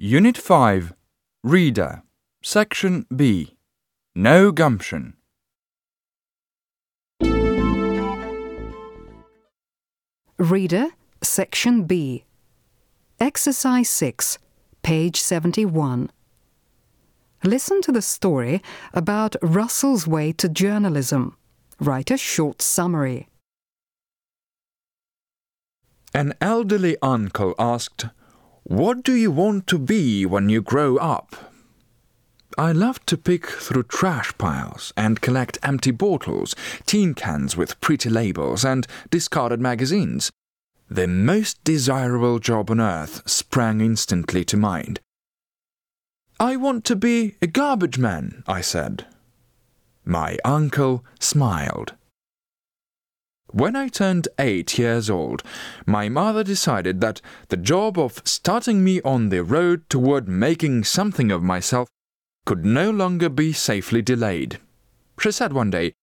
Unit 5, Reader, Section B. No gumption. Reader, Section B. Exercise 6, page 71. Listen to the story about Russell's way to journalism. Write a short summary. An elderly uncle asked, What do you want to be when you grow up? I love to pick through trash piles and collect empty bottles, tin cans with pretty labels, and discarded magazines. The most desirable job on earth sprang instantly to mind. I want to be a garbage man, I said. My uncle smiled. When I turned eight years old, my mother decided that the job of starting me on the road toward making something of myself could no longer be safely delayed. She said one day,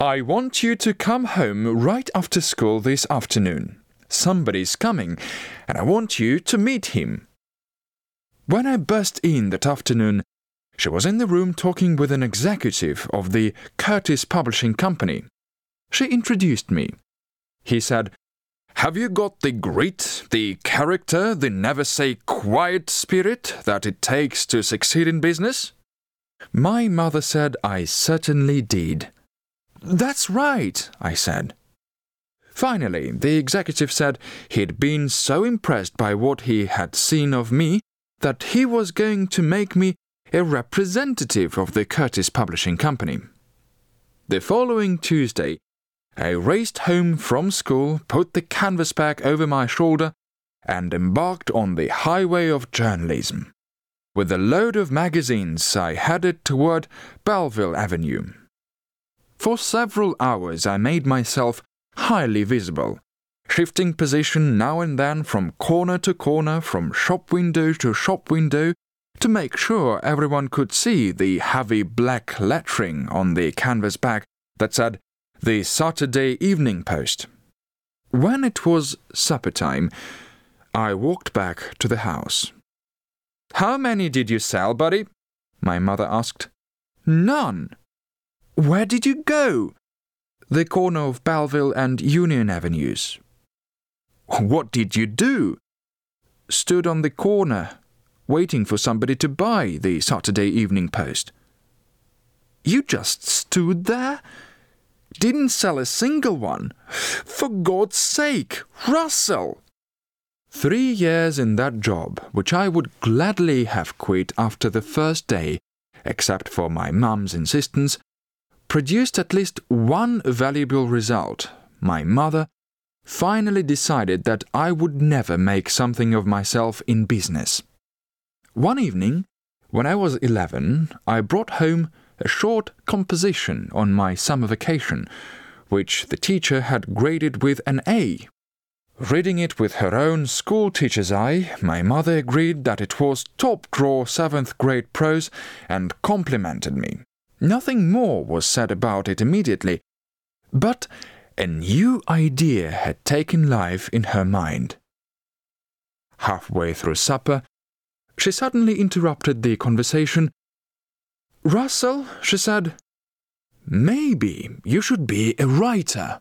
I want you to come home right after school this afternoon. Somebody's coming, and I want you to meet him. When I burst in that afternoon, she was in the room talking with an executive of the Curtis Publishing Company. She introduced me. He said, Have you got the grit, the character, the never say quiet spirit that it takes to succeed in business? My mother said I certainly did. That's right, I said. Finally, the executive said he'd been so impressed by what he had seen of me that he was going to make me a representative of the Curtis Publishing Company. The following Tuesday, I raced home from school, put the canvas bag over my shoulder, and embarked on the highway of journalism. With a load of magazines, I headed toward Belleville Avenue. For several hours, I made myself highly visible, shifting position now and then from corner to corner, from shop window to shop window, to make sure everyone could see the heavy black lettering on the canvas bag that said the Saturday Evening Post. When it was supper time, I walked back to the house. How many did you sell, buddy? My mother asked. None. Where did you go? The corner of Belleville and Union Avenues. What did you do? Stood on the corner, waiting for somebody to buy the Saturday Evening Post. You just stood there? Didn't sell a single one? For God's sake, Russell! Three years in that job, which I would gladly have quit after the first day, except for my mum's insistence, produced at least one valuable result. My mother finally decided that I would never make something of myself in business. One evening, when I was 11, I brought home a short composition on my summer vacation, which the teacher had graded with an A. Reading it with her own school teacher's eye, my mother agreed that it was top draw seventh grade prose and complimented me. Nothing more was said about it immediately, but a new idea had taken life in her mind. Halfway through supper, she suddenly interrupted the conversation. Russell, she said, maybe you should be a writer.